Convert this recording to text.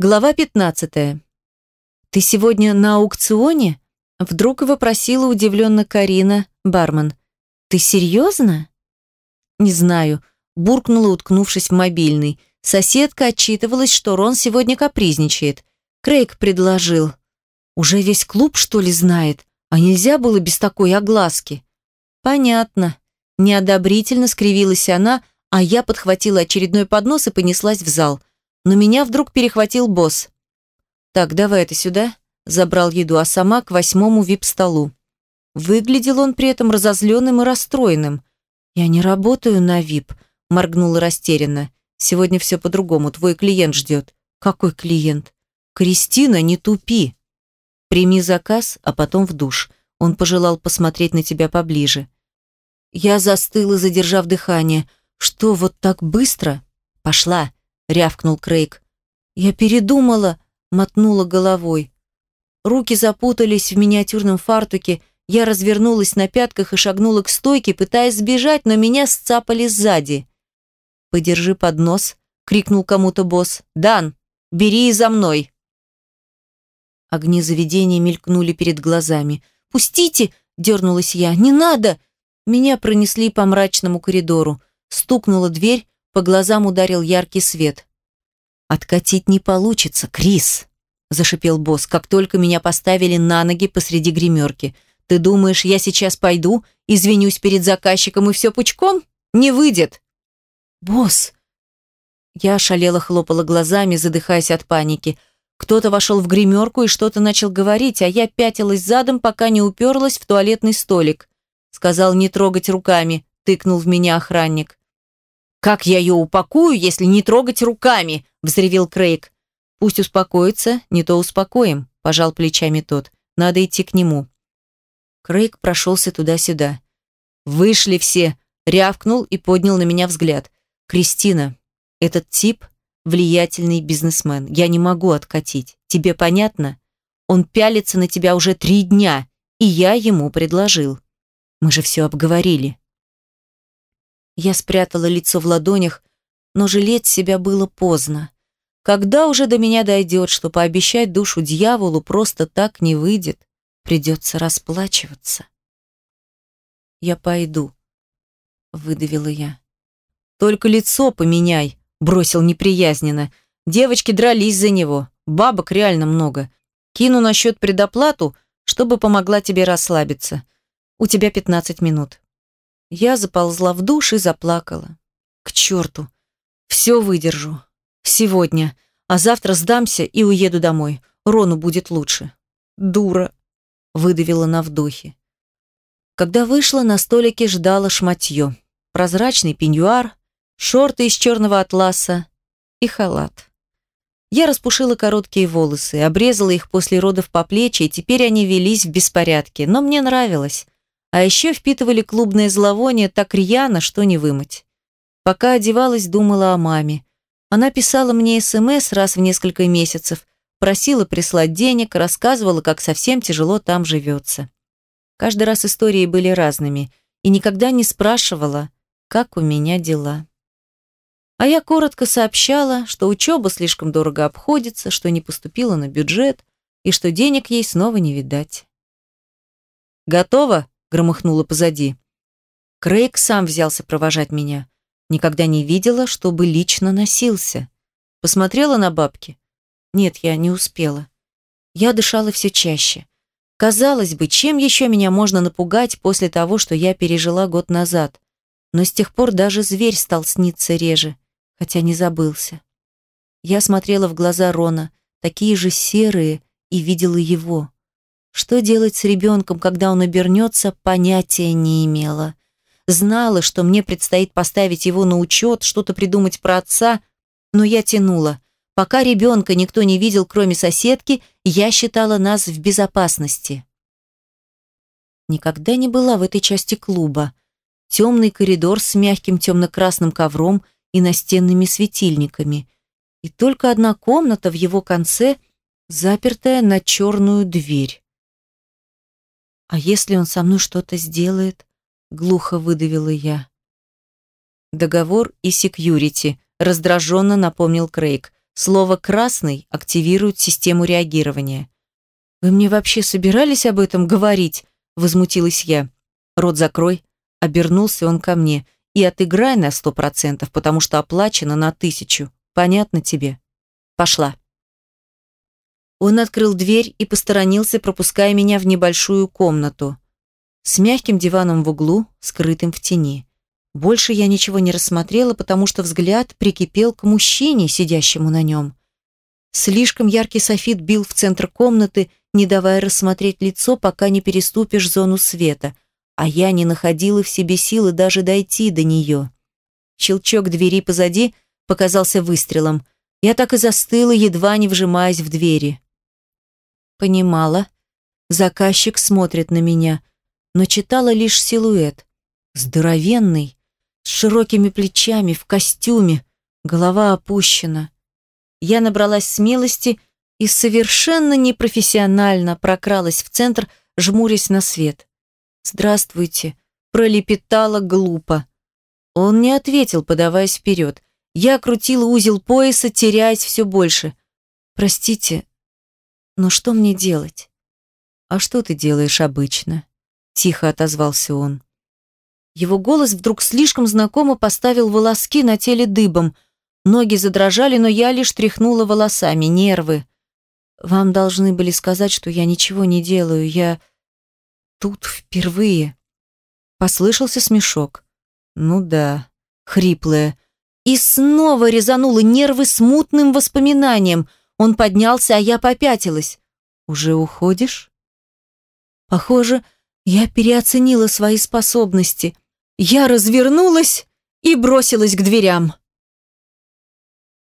Глава 15. «Ты сегодня на аукционе?» Вдруг вопросила удивленно Карина, бармен. «Ты серьезно?» «Не знаю», буркнула, уткнувшись в мобильный. Соседка отчитывалась, что Рон сегодня капризничает. Крейг предложил. «Уже весь клуб, что ли, знает? А нельзя было без такой огласки?» «Понятно». Неодобрительно скривилась она, а я подхватила очередной поднос и понеслась в зал но меня вдруг перехватил босс. «Так, давай это сюда», забрал еду, а сама к восьмому вип-столу. Выглядел он при этом разозленным и расстроенным. «Я не работаю на вип», моргнула растерянно. «Сегодня все по-другому, твой клиент ждет». «Какой клиент?» «Кристина, не тупи!» «Прими заказ, а потом в душ». Он пожелал посмотреть на тебя поближе. Я застыла, задержав дыхание. «Что, вот так быстро?» «Пошла!» Рявкнул Крейг. Я передумала, мотнула головой. Руки запутались в миниатюрном фартуке, я развернулась на пятках и шагнула к стойке, пытаясь сбежать, но меня сцапали сзади. «Подержи поднос», — крикнул кому-то босс. «Дан, бери и за мной!» Огни заведения мелькнули перед глазами. «Пустите!» — дернулась я. «Не надо!» Меня пронесли по мрачному коридору. Стукнула дверь, по глазам ударил яркий свет. «Откатить не получится, Крис!» – зашипел босс, как только меня поставили на ноги посреди гримерки. «Ты думаешь, я сейчас пойду, извинюсь перед заказчиком и все пучком? Не выйдет!» «Босс!» Я ошалела хлопала глазами, задыхаясь от паники. Кто-то вошел в гримерку и что-то начал говорить, а я пятилась задом, пока не уперлась в туалетный столик. Сказал не трогать руками, тыкнул в меня охранник. «Как я ее упакую, если не трогать руками?» – взревел Крейг. «Пусть успокоится, не то успокоим», – пожал плечами тот. «Надо идти к нему». Крейг прошелся туда-сюда. «Вышли все!» – рявкнул и поднял на меня взгляд. «Кристина, этот тип – влиятельный бизнесмен. Я не могу откатить. Тебе понятно? Он пялится на тебя уже три дня, и я ему предложил. Мы же все обговорили». Я спрятала лицо в ладонях, но жалеть себя было поздно. Когда уже до меня дойдет, что пообещать душу дьяволу просто так не выйдет, придется расплачиваться. «Я пойду», — выдавила я. «Только лицо поменяй», — бросил неприязненно. «Девочки дрались за него, бабок реально много. Кину на счет предоплату, чтобы помогла тебе расслабиться. У тебя пятнадцать минут». Я заползла в душ и заплакала. К черту. Все выдержу. Сегодня. А завтра сдамся и уеду домой. Рону будет лучше. Дура. Выдавила на вдохе. Когда вышла, на столике ждала шматье. Прозрачный пеньюар, шорты из черного атласа и халат. Я распушила короткие волосы, обрезала их после родов по плечи, и теперь они велись в беспорядке, но мне нравилось. А еще впитывали клубное зловоние так рьяно, что не вымыть. Пока одевалась, думала о маме. Она писала мне СМС раз в несколько месяцев, просила прислать денег, рассказывала, как совсем тяжело там живется. Каждый раз истории были разными, и никогда не спрашивала, как у меня дела. А я коротко сообщала, что учеба слишком дорого обходится, что не поступила на бюджет и что денег ей снова не видать. «Готово?» Громыхнуло позади. Крейг сам взялся провожать меня. Никогда не видела, чтобы лично носился. Посмотрела на бабки. Нет, я не успела. Я дышала все чаще. Казалось бы, чем еще меня можно напугать после того, что я пережила год назад? Но с тех пор даже зверь стал сниться реже, хотя не забылся. Я смотрела в глаза Рона, такие же серые, и видела его. Что делать с ребенком, когда он обернется, понятия не имела. Знала, что мне предстоит поставить его на учет, что-то придумать про отца, но я тянула. Пока ребенка никто не видел, кроме соседки, я считала нас в безопасности. Никогда не была в этой части клуба. Темный коридор с мягким темно-красным ковром и настенными светильниками. И только одна комната в его конце, запертая на черную дверь. «А если он со мной что-то сделает?» — глухо выдавила я. «Договор и секьюрити», — раздраженно напомнил Крейг. Слово «красный» активирует систему реагирования. «Вы мне вообще собирались об этом говорить?» – возмутилась я. «Рот закрой», – обернулся он ко мне, – «и отыграй на сто процентов, потому что оплачено на тысячу. Понятно тебе? Пошла». Он открыл дверь и посторонился, пропуская меня в небольшую комнату с мягким диваном в углу, скрытым в тени. Больше я ничего не рассмотрела, потому что взгляд прикипел к мужчине, сидящему на нем. Слишком яркий софит бил в центр комнаты, не давая рассмотреть лицо, пока не переступишь зону света, а я не находила в себе силы даже дойти до нее. Щелчок двери позади показался выстрелом. Я так и застыла, едва не вжимаясь в двери. Понимала. Заказчик смотрит на меня, но читала лишь силуэт. Здоровенный, с широкими плечами, в костюме, голова опущена. Я набралась смелости и совершенно непрофессионально прокралась в центр, жмурясь на свет. «Здравствуйте», — пролепетала глупо. Он не ответил, подаваясь вперед. Я крутила узел пояса, теряясь все больше. «Простите, но что мне делать?» «А что ты делаешь обычно?» — тихо отозвался он. Его голос вдруг слишком знакомо поставил волоски на теле дыбом. Ноги задрожали, но я лишь тряхнула волосами, нервы. «Вам должны были сказать, что я ничего не делаю. Я тут впервые». Послышался смешок. «Ну да, хриплое». И снова резануло нервы смутным воспоминанием. Он поднялся, а я попятилась. «Уже уходишь?» Похоже, я переоценила свои способности. Я развернулась и бросилась к дверям.